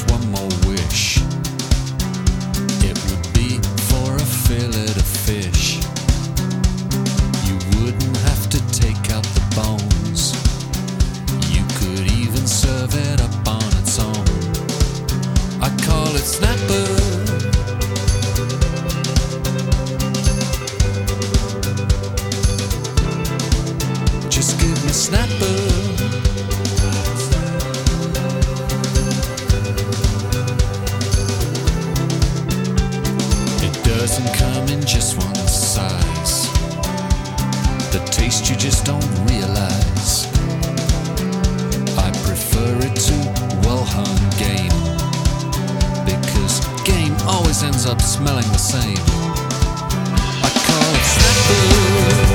just one more wish. It would be for a fillet of fish. You wouldn't have to take out the bones. You could even serve it up on its own. I call it snapper. Just give me snapper. come in just one size. The taste you just don't realize. I prefer it to well hung game. Because game always ends up smelling the same. I call it.